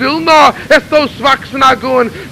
Still not if those swacks are not going